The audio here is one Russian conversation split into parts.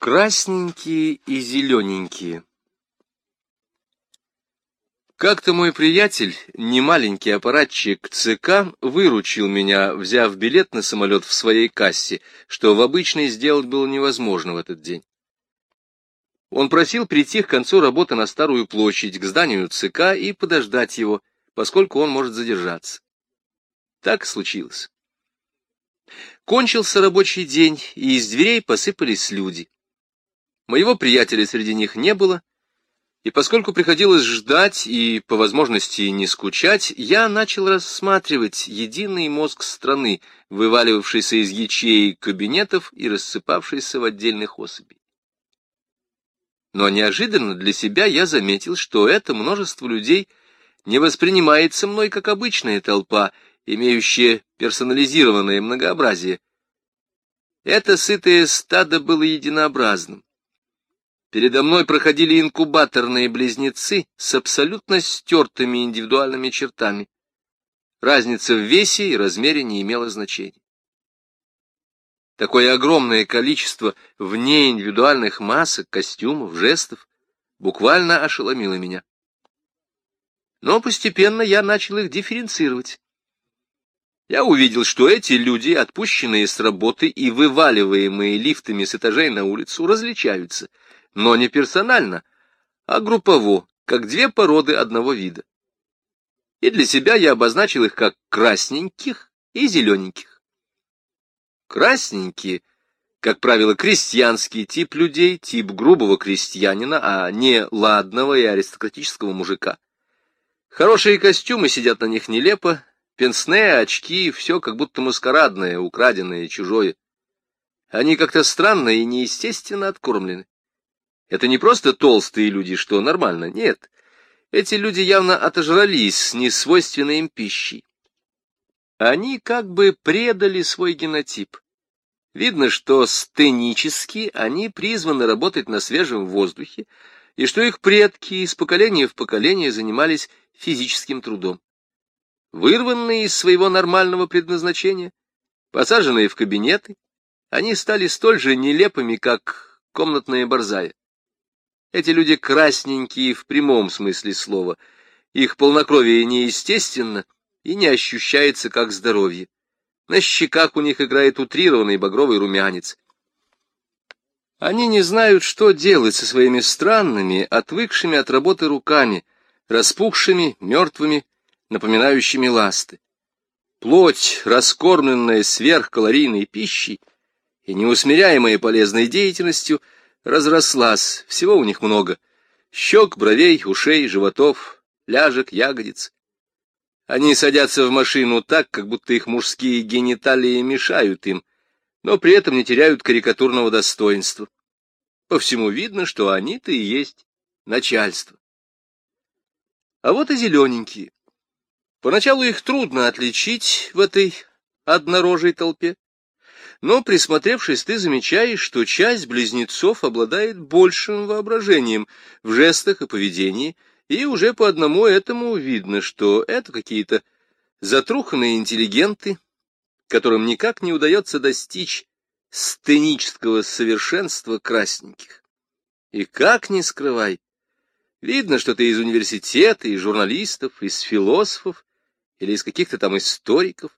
Красненькие и зелененькие. Как-то мой приятель, немаленький аппаратчик ЦК, выручил меня, взяв билет на самолет в своей кассе, что в обычной сделать было невозможно в этот день. Он просил прийти к концу работы на Старую площадь, к зданию ЦК, и подождать его, поскольку он может задержаться. Так случилось. Кончился рабочий день, и из дверей посыпались люди. Моего приятеля среди них не было, и поскольку приходилось ждать и, по возможности, не скучать, я начал рассматривать единый мозг страны, вываливавшийся из ячеек кабинетов и рассыпавшийся в отдельных особей. Но неожиданно для себя я заметил, что это множество людей не воспринимается мной как обычная толпа, имеющая персонализированное многообразие. Это сытое стадо было единообразным. Передо мной проходили инкубаторные близнецы с абсолютно стертыми индивидуальными чертами. Разница в весе и размере не имела значения. Такое огромное количество внеиндивидуальных масок, костюмов, жестов буквально ошеломило меня. Но постепенно я начал их дифференцировать. Я увидел, что эти люди, отпущенные с работы и вываливаемые лифтами с этажей на улицу, различаются — но не персонально, а группово, как две породы одного вида. И для себя я обозначил их как красненьких и зелененьких. Красненькие, как правило, крестьянский тип людей, тип грубого крестьянина, а не ладного и аристократического мужика. Хорошие костюмы сидят на них нелепо, пенсне, очки, все как будто маскарадное, украденное, чужое. Они как-то странно и неестественно откормлены. Это не просто толстые люди, что нормально, нет. Эти люди явно отожрались с несвойственной им пищей. Они как бы предали свой генотип. Видно, что стенически они призваны работать на свежем воздухе, и что их предки из поколения в поколение занимались физическим трудом. Вырванные из своего нормального предназначения, посаженные в кабинеты, они стали столь же нелепыми, как комнатная борзая. Эти люди красненькие в прямом смысле слова. Их полнокровие неестественно и не ощущается как здоровье. На щеках у них играет утрированный багровый румянец. Они не знают, что делать со своими странными, отвыкшими от работы руками, распухшими, мертвыми, напоминающими ласты. Плоть, раскормленная сверхкалорийной пищей и неусмиряемая полезной деятельностью — разрослась, всего у них много. Щек, бровей, ушей, животов, ляжек, ягодиц. Они садятся в машину так, как будто их мужские гениталии мешают им, но при этом не теряют карикатурного достоинства. По всему видно, что они-то и есть начальство. А вот и зелененькие. Поначалу их трудно отличить в этой однорожей толпе. Но, присмотревшись, ты замечаешь, что часть близнецов обладает большим воображением в жестах и поведении, и уже по одному этому видно, что это какие-то затруханные интеллигенты, которым никак не удается достичь сценического совершенства красненьких. И как ни скрывай, видно, что ты из университета, из журналистов, из философов или из каких-то там историков.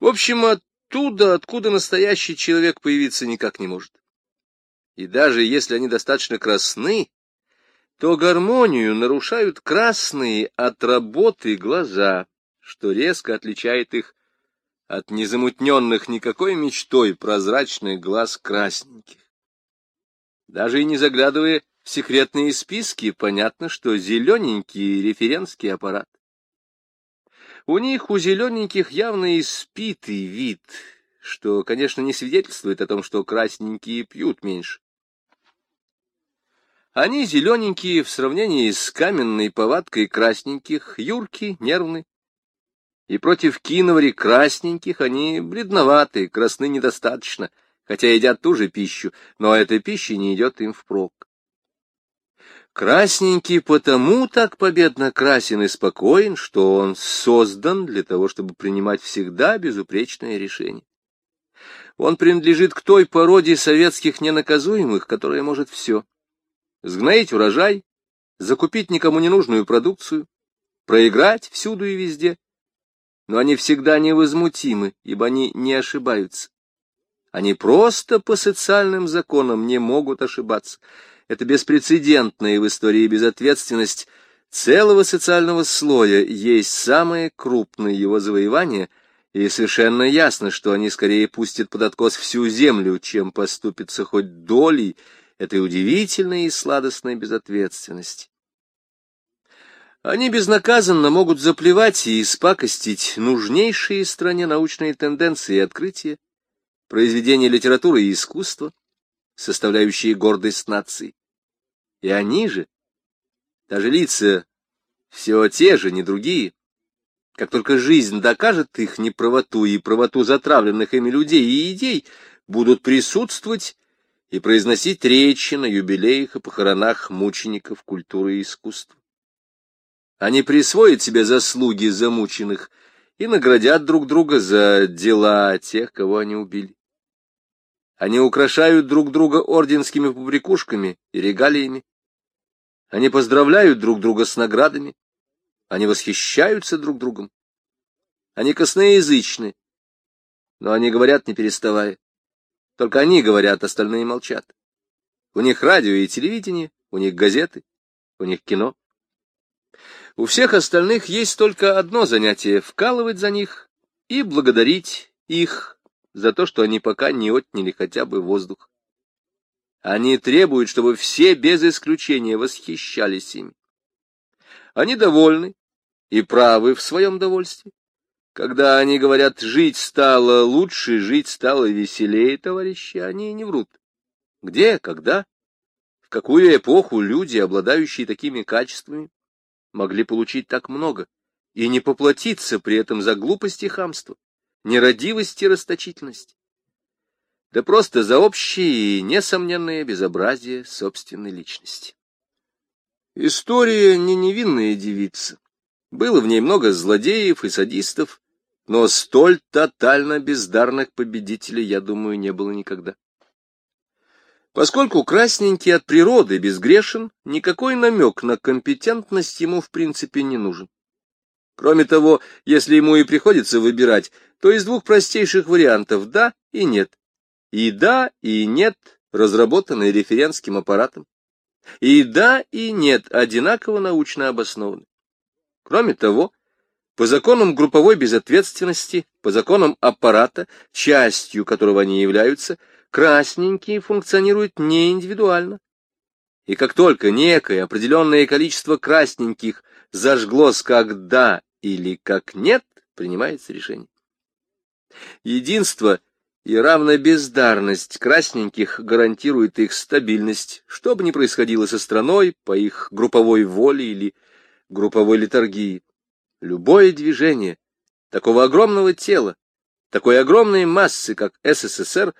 В общем, от оттуда, откуда настоящий человек появиться никак не может. И даже если они достаточно красны, то гармонию нарушают красные от работы глаза, что резко отличает их от незамутненных никакой мечтой прозрачных глаз красненьких. Даже и не заглядывая в секретные списки, понятно, что зелененький референтский аппарат. У них, у зелененьких, явно испитый вид, что, конечно, не свидетельствует о том, что красненькие пьют меньше. Они зелененькие в сравнении с каменной повадкой красненьких, юрки, нервны. И против киновари красненьких они бледноваты, красны недостаточно, хотя едят ту же пищу, но эта пища не идет им впрок. Красненький потому так победно красен и спокоен, что он создан для того, чтобы принимать всегда безупречное решение. Он принадлежит к той породе советских ненаказуемых, которая может все. Сгноить урожай, закупить никому не нужную продукцию, проиграть всюду и везде. Но они всегда невозмутимы, ибо они не ошибаются. Они просто по социальным законам не могут ошибаться. Это беспрецедентная в истории безответственность целого социального слоя есть самое крупное его завоевание, и совершенно ясно, что они скорее пустят под откос всю землю, чем поступятся хоть долей этой удивительной и сладостной безответственности. Они безнаказанно могут заплевать и испакостить нужнейшие стране научные тенденции и открытия, произведения литературы и искусства, составляющие гордость нации. И они же, даже лица все те же, не другие, как только жизнь докажет их неправоту и правоту затравленных ими людей и идей, будут присутствовать и произносить речи на юбилеях и похоронах мучеников культуры и искусства. Они присвоят себе заслуги замученных и наградят друг друга за дела тех, кого они убили. Они украшают друг друга орденскими побрякушками и регалиями. Они поздравляют друг друга с наградами. Они восхищаются друг другом. Они косноязычны, но они говорят, не переставая. Только они говорят, остальные молчат. У них радио и телевидение, у них газеты, у них кино. У всех остальных есть только одно занятие — вкалывать за них и благодарить их за то, что они пока не отняли хотя бы воздух. Они требуют, чтобы все без исключения восхищались ими. Они довольны и правы в своем довольстве. Когда они говорят «жить стало лучше, жить стало веселее», товарищи, они не врут. Где, когда, в какую эпоху люди, обладающие такими качествами, могли получить так много и не поплатиться при этом за глупость и хамство, нерадивость и расточительность? Да просто за общее и несомненное безобразие собственной личности. История не невинная девица. Было в ней много злодеев и садистов, но столь тотально бездарных победителей, я думаю, не было никогда. Поскольку красненький от природы безгрешен, никакой намек на компетентность ему в принципе не нужен. Кроме того, если ему и приходится выбирать, то из двух простейших вариантов «да» и «нет». И «да» и «нет» разработанные референтским аппаратом. И «да» и «нет» одинаково научно обоснованы. Кроме того, по законам групповой безответственности, по законам аппарата, частью которого они являются, красненькие функционируют не индивидуально. И как только некое определенное количество красненьких зажглось как «да» или как «нет», принимается решение. Единство и равнобездарность красненьких гарантирует их стабильность, что бы ни происходило со страной по их групповой воле или групповой литургии. Любое движение такого огромного тела, такой огромной массы, как СССР,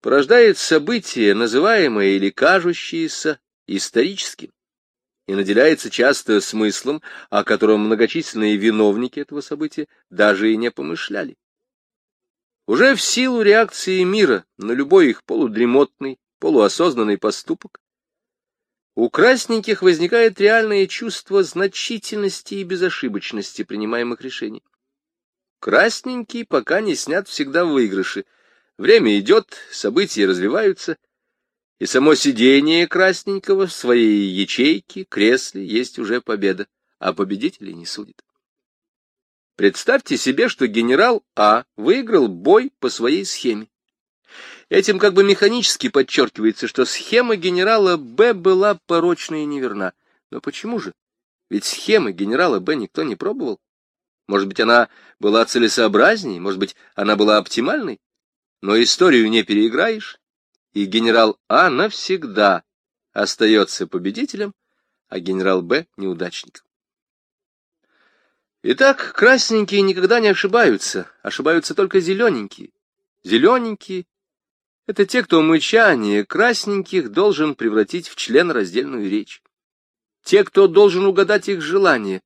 порождает событие, называемое или кажущееся историческим, и наделяется часто смыслом, о котором многочисленные виновники этого события даже и не помышляли. Уже в силу реакции мира на любой их полудремотный, полуосознанный поступок, у красненьких возникает реальное чувство значительности и безошибочности принимаемых решений. Красненький пока не снят всегда в выигрыше — Время идет, события развиваются, и само сидение красненького в своей ячейке, кресле, есть уже победа, а победителей не судит. Представьте себе, что генерал А выиграл бой по своей схеме. Этим как бы механически подчеркивается, что схема генерала Б была порочна и неверна. Но почему же? Ведь схемы генерала Б никто не пробовал. Может быть, она была целесообразней, может быть, она была оптимальной? но историю не переиграешь, и генерал А навсегда остается победителем, а генерал Б — неудачником. Итак, красненькие никогда не ошибаются, ошибаются только зелененькие. Зелененькие — это те, кто мычание красненьких должен превратить в член раздельную речь. Те, кто должен угадать их желания,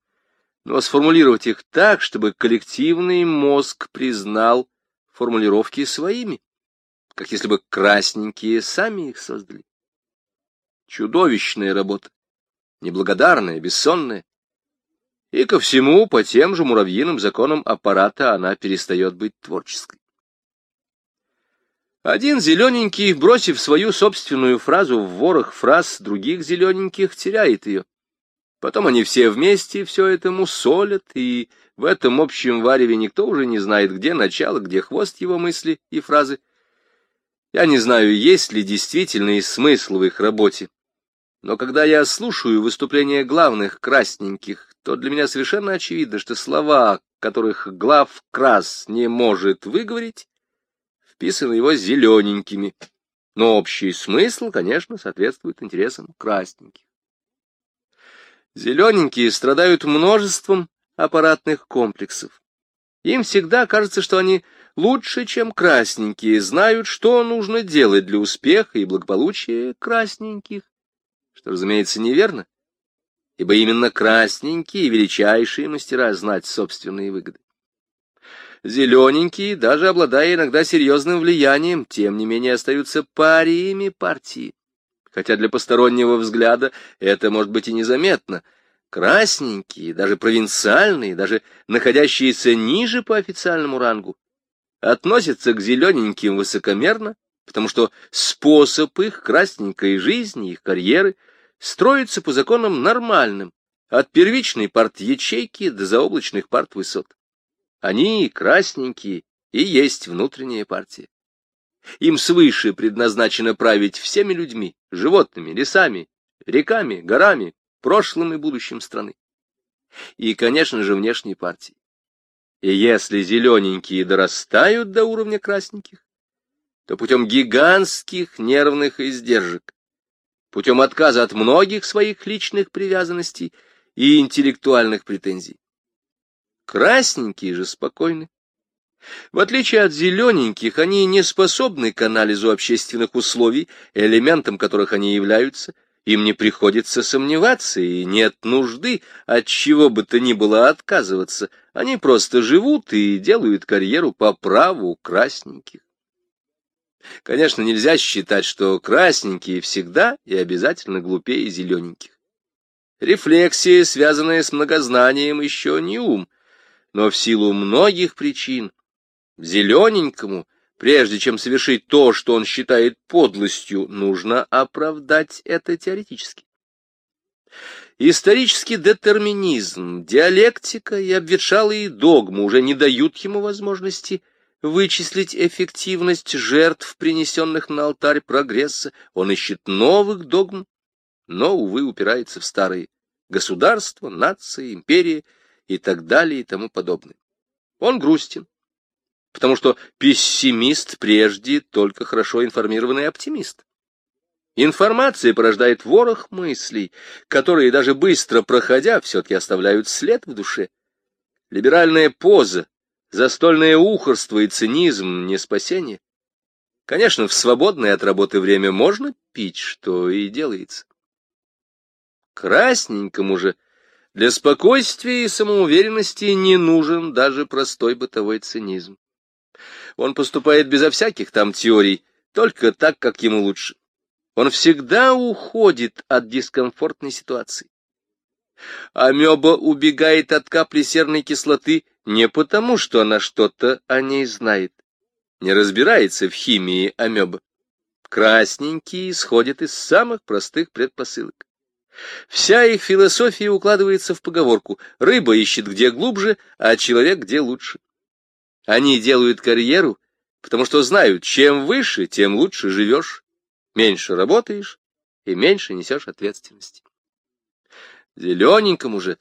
но сформулировать их так, чтобы коллективный мозг признал формулировки своими. как если бы красненькие сами их создали. Чудовищная работа, неблагодарная, бессонная. И ко всему, по тем же муравьиным законам аппарата, она перестает быть творческой. Один зелененький, бросив свою собственную фразу в ворох фраз других зелененьких, теряет ее. Потом они все вместе все это мусолят, и в этом общем вареве никто уже не знает, где начало, где хвост его мысли и фразы. Я не знаю, есть ли действительный смысл в их работе, но когда я слушаю выступления главных красненьких, то для меня совершенно очевидно, что слова, которых глав крас не может выговорить, вписаны его зелененькими, но общий смысл, конечно, соответствует интересам красненьких. Зелененькие страдают множеством аппаратных комплексов. Им всегда кажется, что они лучше, чем красненькие, знают, что нужно делать для успеха и благополучия красненьких, что, разумеется, неверно, ибо именно красненькие величайшие мастера знать собственные выгоды. Зелененькие, даже обладая иногда серьезным влиянием, тем не менее остаются париями партии. Хотя для постороннего взгляда это может быть и незаметно. Красненькие, даже провинциальные, даже находящиеся ниже по официальному рангу, относятся к зелененьким высокомерно, потому что способ их красненькой жизни, их карьеры, строится по законам нормальным, от первичной парт-ячейки до заоблачных парт-высот. Они, красненькие, и есть внутренняя партия. Им свыше предназначено править всеми людьми, животными, лесами, реками, горами, прошлым и будущим страны. И, конечно же, внешней партии. И если зелененькие дорастают до уровня красненьких, то путем гигантских нервных издержек, путем отказа от многих своих личных привязанностей и интеллектуальных претензий, Красненькие же спокойны. В отличие от зелененьких, они не способны к анализу общественных условий, элементом которых они являются, им не приходится сомневаться, и нет нужды от чего бы то ни было отказываться. Они просто живут и делают карьеру по праву красненьких. Конечно, нельзя считать, что красненькие всегда и обязательно глупее зелененьких. Рефлексия, связанная с многознанием, еще не ум — но в силу многих причин зелененькому, прежде чем совершить то, что он считает подлостью, нужно оправдать это теоретически. Исторический детерминизм, диалектика и обветшалые догмы уже не дают ему возможности вычислить эффективность жертв, принесенных на алтарь прогресса. Он ищет новых догм, но, увы, упирается в старые. Государство, нация, империя — и так далее и тому подобное. Он грустен, потому что пессимист прежде только хорошо информированный оптимист. Информация порождает ворох мыслей, которые даже быстро проходя все-таки оставляют след в душе. Либеральная поза, застольное ухорство и цинизм — не спасение. Конечно, в свободное от работы время можно пить, что и делается. Красненькому же для спокойствия и самоуверенности не нужен даже простой бытовой цинизм. Он поступает безо всяких там теорий, только так, как ему лучше. Он всегда уходит от дискомфортной ситуации. Амеба убегает от капли серной кислоты не потому, что она что-то о ней знает, не разбирается в химии амебы. Красненькие исходят из самых простых предпосылок. Вся их философия укладывается в поговорку «рыба ищет где глубже, а человек где лучше». Они делают карьеру, потому что знают, чем выше, тем лучше живешь, меньше работаешь и меньше несешь ответственности. Зелененькому же,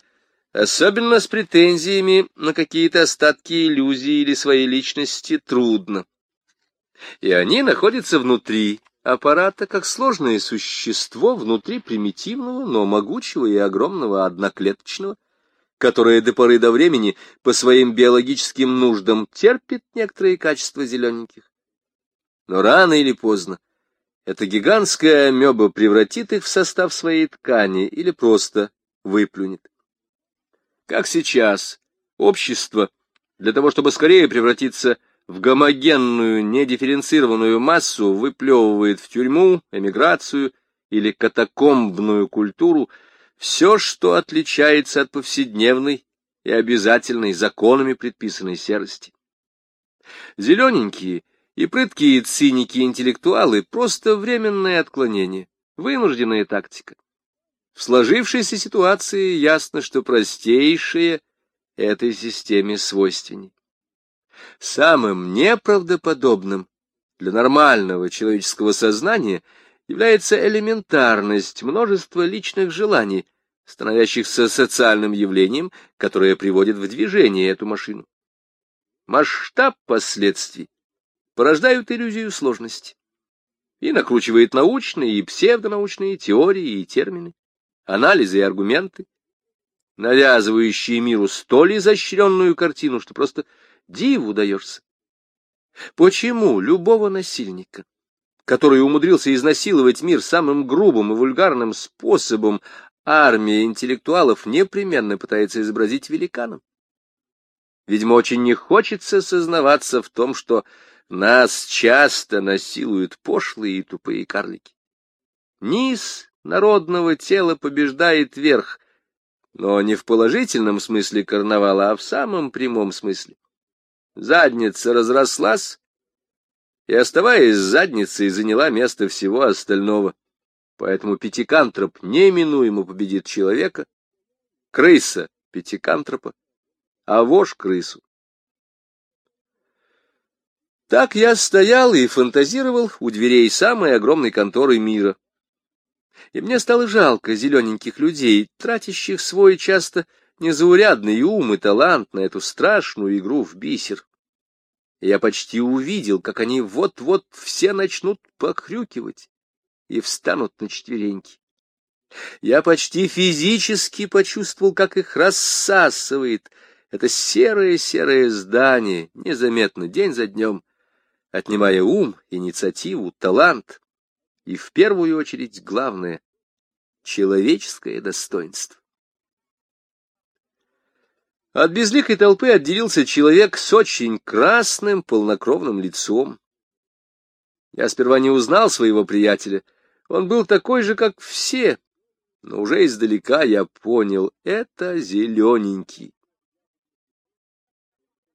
особенно с претензиями на какие-то остатки иллюзии или своей личности, трудно. И они находятся внутри аппарата как сложное существо внутри примитивного, но могучего и огромного одноклеточного, которое до поры до времени по своим биологическим нуждам терпит некоторые качества зелененьких. Но рано или поздно эта гигантская амеба превратит их в состав своей ткани или просто выплюнет. Как сейчас, общество, для того чтобы скорее превратиться в гомогенную, недифференцированную массу выплевывает в тюрьму, эмиграцию или катакомбную культуру все, что отличается от повседневной и обязательной законами предписанной серости. Зелененькие и прыткие циники-интеллектуалы — просто временное отклонение, вынужденная тактика. В сложившейся ситуации ясно, что простейшее этой системе свойственней. Самым неправдоподобным для нормального человеческого сознания является элементарность множества личных желаний, становящихся социальным явлением, которое приводит в движение эту машину. Масштаб последствий порождают иллюзию сложности и накручивает научные и псевдонаучные теории и термины, анализы и аргументы, навязывающие миру столь изощренную картину, что просто диву даешься. Почему любого насильника, который умудрился изнасиловать мир самым грубым и вульгарным способом, армия интеллектуалов непременно пытается изобразить великаном? Видимо, очень не хочется сознаваться в том, что нас часто насилуют пошлые и тупые карлики. Низ народного тела побеждает верх, но не в положительном смысле карнавала, а в самом прямом смысле. Задница разрослась и, оставаясь задницей, заняла место всего остального. Поэтому пятикантроп неминуемо победит человека, крыса — пятикантропа, а вож — крысу. Так я стоял и фантазировал у дверей самой огромной конторы мира. И мне стало жалко зелененьких людей, тратящих свой часто незаурядный ум и талант на эту страшную игру в бисер. Я почти увидел, как они вот-вот все начнут покрюкивать и встанут на четвереньки. Я почти физически почувствовал, как их рассасывает это серое-серое здание, незаметно, день за днем, отнимая ум, инициативу, талант и, в первую очередь, главное — человеческое достоинство. От безликой толпы отделился человек с очень красным полнокровным лицом. Я сперва не узнал своего приятеля. Он был такой же, как все, но уже издалека я понял — это зелененький.